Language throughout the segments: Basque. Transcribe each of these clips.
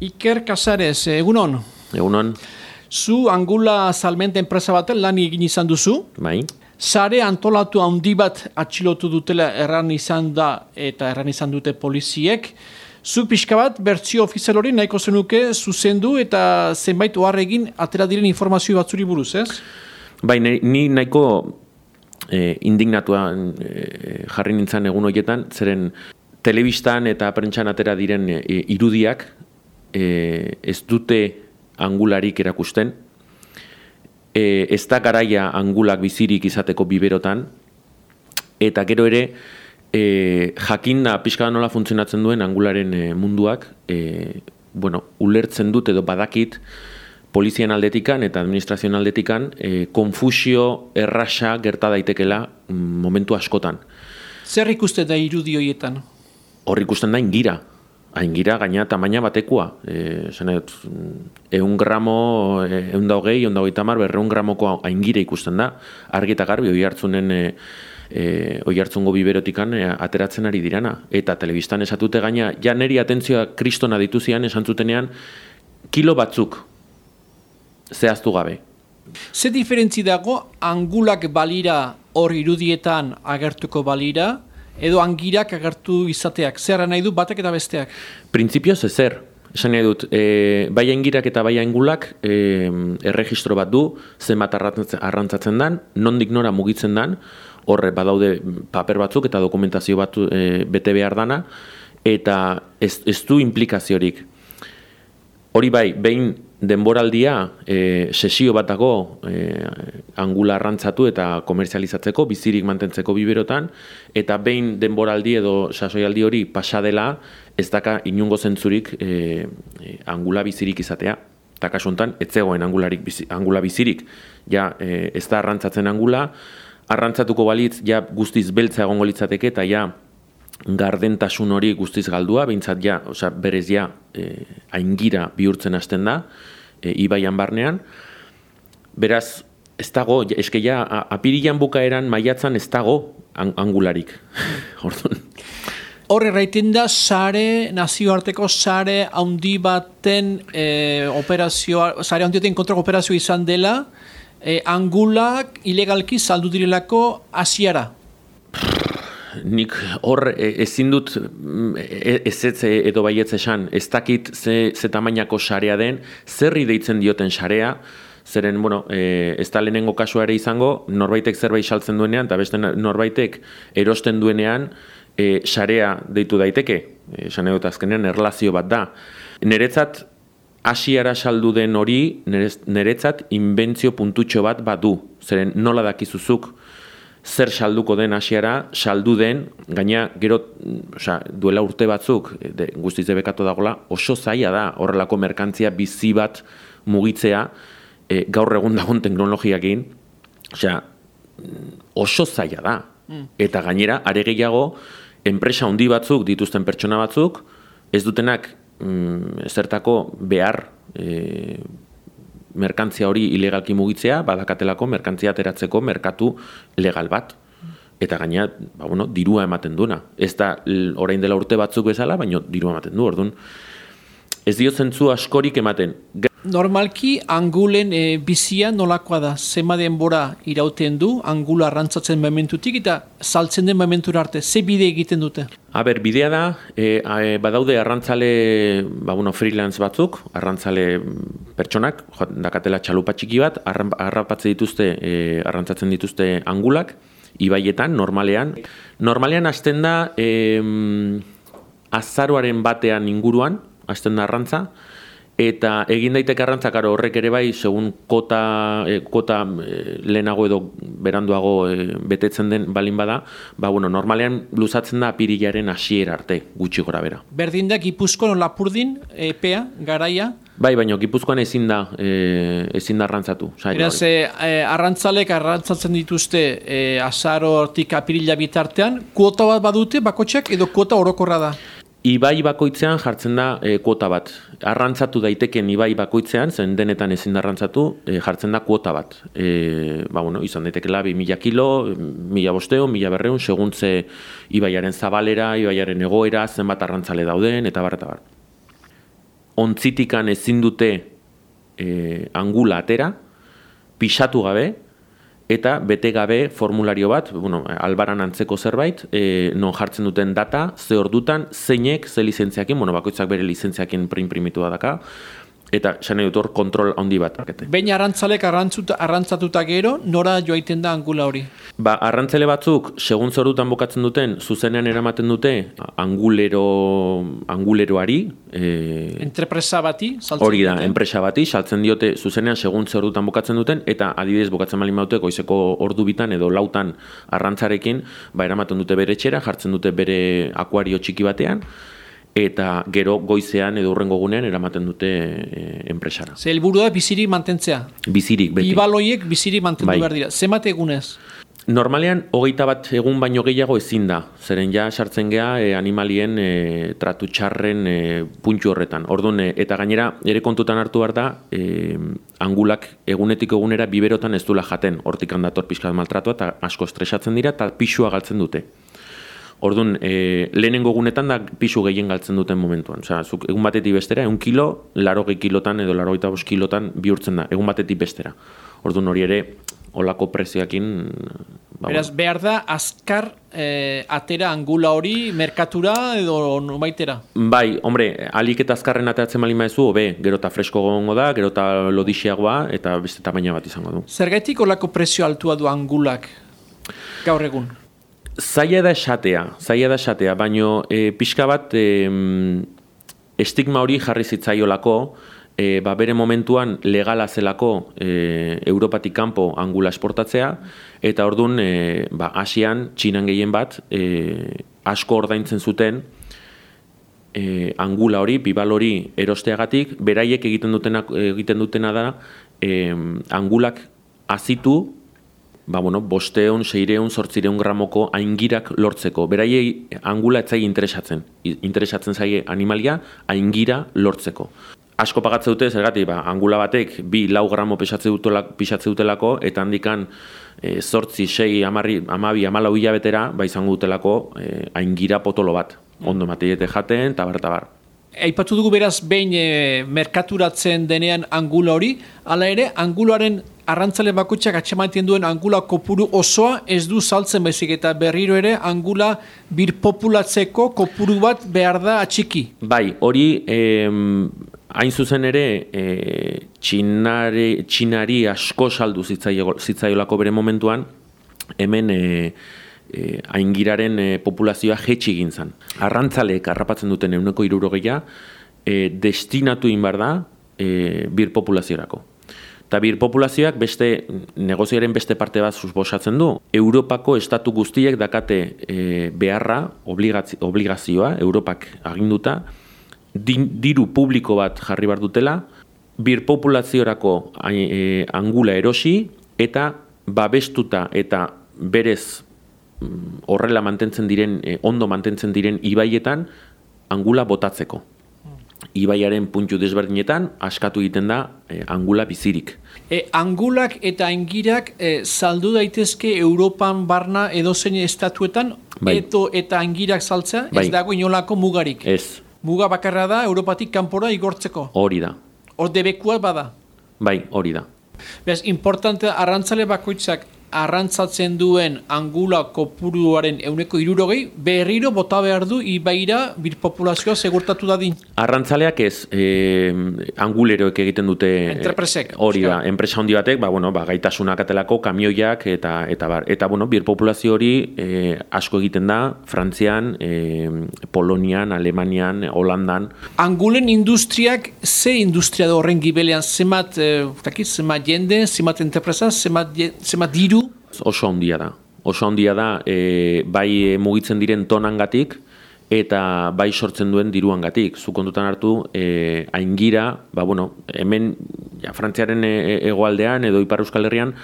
Iker Casares, egunon. Egunon. Zu angula salmenta enpresa baten lan egin izan duzu. Bai. Sare antolatu handi bat atxilotu dutela erran izan da eta erran izan dute poliziek. Zu pixka bat bertzio ofizial hori nahiko zenuke zuzendu eta zenbait ohar egin atera diren informazio batzuri buruz, ez? Bai, ni nahiko eh, indignatua eh, jarri nintzen egun horietan, zeren telebistan eta prentxan atera diren eh, irudiak eh, ez dute angularik erakusten, e, ez da garaia angulak bizirik izateko biberotan, eta gero ere, e, jakin da pixka nola funtzionatzen duen angularen e, munduak, e, bueno, ulertzen dut edo badakit, polizian aldetikan eta administrazioan aldetikan, e, konfusio errasa gerta daitekela mm, momentu askotan. Zer ikuste da irudioietan? Hor ikusten da ingira, aingira gaina tamaina batekoa. E, zenet, eun gramo, eun da hogei, eun da hogei tamar, berreun gramoko aingira ikusten da. Argi eta garbi, oi hartzunen, e, e, oi hartzungo biberotikan e, ateratzen ari dirana. Eta telebistan esatute gaina, ja neri atentzioa kristona dituzian esan zutenean, kilo batzuk zehaztu gabe. Ze diferentzi dago, angulak balira hor irudietan agertuko balira, edo angirak agertu izateak, zer nahi du batek eta besteak? Printzipioz ezer, esan nahi dut, e, bai angirak eta bai angulak e, erregistro bat du, zenbat arrantzatzen dan, nondik nora mugitzen dan, horre badaude paper batzuk eta dokumentazio bat e, bete behar dana, eta ez, ez du implikaziorik. Hori bai, behin denboraldia e, sesio bat dago e, angula arrantzatu eta komerzializatzeko, bizirik mantentzeko biberotan, eta behin denboraldi edo sasoialdi hori pasadela, ez daka inungo zentzurik e, angula bizirik izatea. Eta kasuntan, ez zegoen angularik angula bizirik. Ja, e, ez da arrantzatzen angula, arrantzatuko balitz, ja guztiz beltza egongo litzateke, eta ja, gardentasun hori guztiz galdua, behintzat ja, oza, berez ja, e, aingira bihurtzen hasten da, e, ibaian barnean. Beraz, ez dago, eske ja, apirilan bukaeran maiatzan ez dago angularik. Hortun. Horre raiten da, sare, nazioarteko sare handi baten e, operazioa, sare handi kontrako operazio izan dela, e, angulak ilegalki saldu direlako asiara nik hor e, ezin dut mm, e, ez ez edo baietz esan, ez dakit ze, ze tamainako sarea den, zerri deitzen dioten sarea, zeren, bueno, e, ez da lehenengo kasua ere izango, norbaitek zerbait saltzen duenean, eta beste norbaitek erosten duenean, e, sarea deitu daiteke, esan dut azkenean, erlazio bat da. Neretzat, hasiara saldu den hori, neretzat, inbentzio puntutxo bat badu, zeren nola dakizuzuk, zer salduko den hasiera saldu den, gaina gero osea, duela urte batzuk, de, guztiz debekatu dagola, oso zaila da horrelako merkantzia bizi bat mugitzea e, gaur egun dagoen teknologiakin, osea, oso zaila da. Mm. Eta gainera, are gehiago, enpresa handi batzuk, dituzten pertsona batzuk, ez dutenak mm, zertako behar e, merkantzia hori ilegalki mugitzea, badakatelako merkantzia ateratzeko merkatu legal bat. Eta gaina, ba, bueno, dirua ematen duena. Ez da orain dela urte batzuk bezala, baina dirua ematen du, orduan. Ez dio zentzu askorik ematen. Normalki angulen e, bizia nolakoa da, zema denbora irauten du, angula arrantzatzen momentutik eta saltzen den momentura arte, ze bide egiten dute? Aber, bidea da, e, e, badaude arrantzale, ba, bueno, freelance batzuk, arrantzale pertsonak, jo, dakatela txalupa txiki bat, arrapatze dituzte, e, arrantzatzen dituzte angulak, ibaietan, normalean. Normalean hasten da, e, azaruaren batean inguruan, hasten da arrantza, eta egin daiteke arrantzakaro horrek ere bai segun kota e, kota e, lehenago edo beranduago e, betetzen den balin bada ba bueno normalean luzatzen da apirilaren hasiera arte gutxi gora bera berdin da Gipuzkoan lapurdin epea garaia Bai, baina Gipuzkoan ezin da, e, ezin da arrantzatu. Beraz, e, arrantzalek arrantzatzen dituzte e, azaro hortik apirila bitartean, kuota bat badute bakotxak edo kuota orokorra da? Ibai bakoitzean jartzen da e, kuota bat. Arrantzatu daiteken ibai bakoitzean, zen denetan ezin da arrantzatu, e, jartzen da kuota bat. E, ba, bueno, izan daitekela bi mila kilo, mila bosteo, mila berreun, seguntze ibaiaren zabalera, ibaiaren egoera, zenbat arrantzale dauden, eta bar, eta bar. ontzitikan ezin dute e, angula atera, pixatu gabe, eta bete gabe formulario bat, bueno, albaran antzeko zerbait, e, non jartzen duten data, ze ordutan, zeinek, ze lizentziakin, bueno, bakoitzak bere lizentziakin prin primitu daka, eta xane dut hor kontrol handi bat. Baina arrantzalek arrantzatuta gero, nora joaiten da angula hori? Ba, arrantzale batzuk, segun zorutan bokatzen duten, zuzenean eramaten dute, angulero, anguleroari. E, Entrepresa bati, Hori da, enpresa bati, saltzen diote, zuzenean segun zorutan bokatzen duten, eta adibidez bokatzen malin baute, goizeko ordu bitan edo lautan arrantzarekin, ba, eramaten dute bere txera, jartzen dute bere akuario txiki batean, eta gero goizean edo urrengo gunean eramaten dute e, enpresara. Ze helburu da bizirik mantentzea? Bizirik, beti. Ibaloiek bizirik mantendu bai. behar dira. Zemat egunez? Normalean, hogeita bat egun baino gehiago ezin da. Zeren ja sartzen gea e, animalien e, tratu txarren e, puntxu horretan. Orduan, e, eta gainera, ere kontutan hartu behar da, e, angulak egunetik egunera biberotan ez dula jaten. Hortik handator pixkat maltratua eta asko estresatzen dira eta pixua galtzen dute. Orduan, e, lehenengo gunetan da pisu gehien galtzen duten momentuan. Osea, zuk egun batetik bestera, egun kilo, laro kilotan edo laro eta kilotan bihurtzen da, egun batetik bestera. Orduan hori ere, olako prezioakin... Ba, Beraz, behar da, azkar e, atera angula hori, merkatura edo baitera? Bai, hombre, alik eta azkarren ateratzen malima ezu, obe, gero eta fresko gongo da, gero eta lodixiagoa, eta beste tamaina bat izango du. Zergaitik olako prezio altua du angulak gaur egun? Zaila da esatea, zaila da esatea, baino e, pixka bat e, estigma hori jarri zitzaiolako, e, ba, bere momentuan legala zelako e, Europatik kanpo angula esportatzea, eta orduan e, ba, Asian, txinan gehien bat, e, asko ordaintzen zuten e, angula hori, bibal hori erosteagatik, beraiek egiten dutena, egiten dutena da e, angulak azitu ba, bueno, bosteun, seireun, sortzireun gramoko aingirak lortzeko. Beraiei angula etzai interesatzen. Interesatzen zaie animalia aingira lortzeko. Asko pagatze dute, zergatik, ba, angula batek bi lau gramo pisatze, dutelako, pisatze dutelako, eta handikan e, sortzi, sei, amarri, amabi, amalau hilabetera, ba, izango dutelako e, aingira potolo bat. Ondo mateiete jaten, tabar, tabar. Aipatu dugu beraz behin e, merkaturatzen denean angula hori, hala ere, angularen arrantzale bakutsak atxamaiten duen angula kopuru osoa ez du saltzen baizik. Eta berriro ere angula birpopulatzeko kopuru bat behar da atxiki. Bai, hori hain zuzen ere e, txinari, txinari asko saldu zitzaiolako bere momentuan, hemen e, e, aingiraren e, populazioa jetxi egin zen. Arrantzaleek arrapatzen duten euneko irurogeia, e, destinatu inbar da e, birpopulaziorako. Eta bir populazioak beste negozioaren beste parte bat susbosatzen du. Europako estatu guztiek dakate e, beharra, obligazioa, Europak aginduta, diru publiko bat jarri bar dutela, bir populaziorako angula erosi, eta babestuta eta berez horrela mantentzen diren, e, ondo mantentzen diren ibaietan, angula botatzeko ibaiaren puntu desberdinetan askatu egiten da eh, angula bizirik. E, angulak eta angirak e, saldu daitezke Europan barna edozein estatuetan bai. eto eta angirak saltza bai. ez dago inolako mugarik. Ez. Muga bakarra da Europatik kanpora igortzeko. Hori da. Hor debekua bada. Bai, hori da. Bez, importante arrantzale bakoitzak arrantzatzen duen angula kopuruaren euneko irurogei, berriro bota behar du ibaira birpopulazioa segurtatu dadin. Arrantzaleak ez, e, anguleroek egiten dute... Entrepresek. Hori da, enpresa handi batek, ba, bueno, ba, gaitasunak atelako, kamioiak, eta, eta, bar, eta bueno, birpopulazio hori e, asko egiten da, Frantzian, e, Polonian, Alemanian, Holandan. Angulen industriak, ze industria da horren gibelean, zemat, e, zemat jende, zemat entrepresa, zemat, zemat diru, oso handia da. Oso handia da, e, bai e, mugitzen diren tonangatik eta bai sortzen duen diruangatik. Zu kontutan hartu, e, aingira, ba, bueno, hemen ja, Frantziaren e, e, egoaldean edo Ipar Euskal Herrian,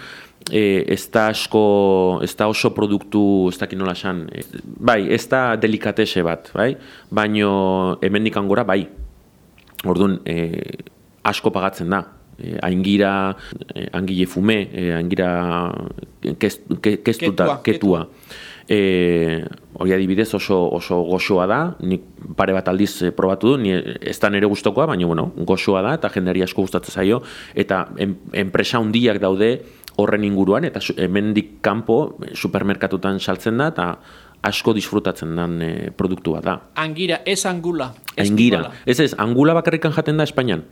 e, ez da asko, ez da oso produktu, ez da kinola esan, e, bai, ez da delikatese bat, bai? Baino hemen gora, bai. Orduan, e, asko pagatzen da e, aingira, e, angile fume, e, aingira kestuta, ketua. ketua. E, hori adibidez oso, oso goxoa da, nik pare bat aldiz probatu du, ni ez da nire gustokoa, baina bueno, goxoa da, eta jendari asko gustatzen zaio, eta en, enpresa hundiak daude horren inguruan, eta hemendik kanpo supermerkatutan saltzen da, eta asko disfrutatzen den e, produktua da. Angira, ez angula. Ez Angira, ez ez, angula bakarrikan jaten da Espainian.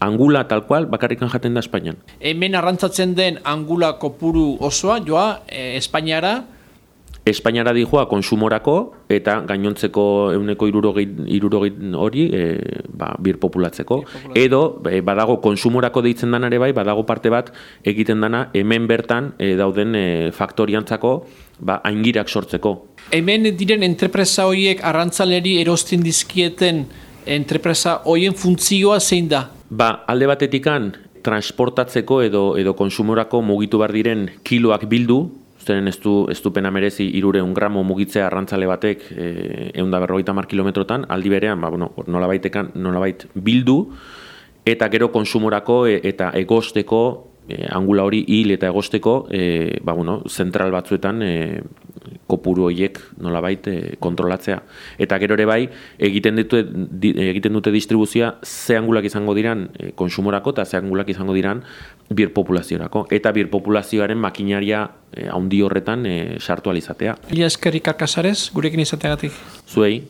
Angula tal cual bakarrikan jaten da Espainian. Hemen arrantzatzen den angula kopuru osoa, joa, e, Espainiara, Espainiara dijoa konsumorako eta gainontzeko euneko irurogei hori e, ba, bir populatzeko. Edo e, badago konsumorako deitzen danare bai, badago parte bat egiten dana hemen bertan e, dauden e, faktoriantzako ba, aingirak sortzeko. Hemen diren entrepresa horiek arrantzaleri erosten dizkieten entrepresa horien funtzioa zein da? Ba, alde batetikan transportatzeko edo edo konsumorako mugitu bar diren kiloak bildu, zeren ez du, ez du pena merezi irure un gramo mugitzea arrantzale batek e, berrogeita mar kilometrotan, aldi berean, ba, bueno, nola, nola bait bildu, eta gero konsumorako e, eta egosteko e, angula hori hil eta egosteko e, ba, bueno, zentral batzuetan e, kopuru horiek nolabait e, kontrolatzea. Eta gero ere bai, egiten dute, di, egiten dute distribuzioa ze angulak izango diran e, konsumorako eta ze angulak izango diran bir populaziorako. Eta bir populazioaren makinaria e, haundi horretan e, sartu alizatea. Ia eskerrik arkasarez, gurekin izateagatik. Zuei.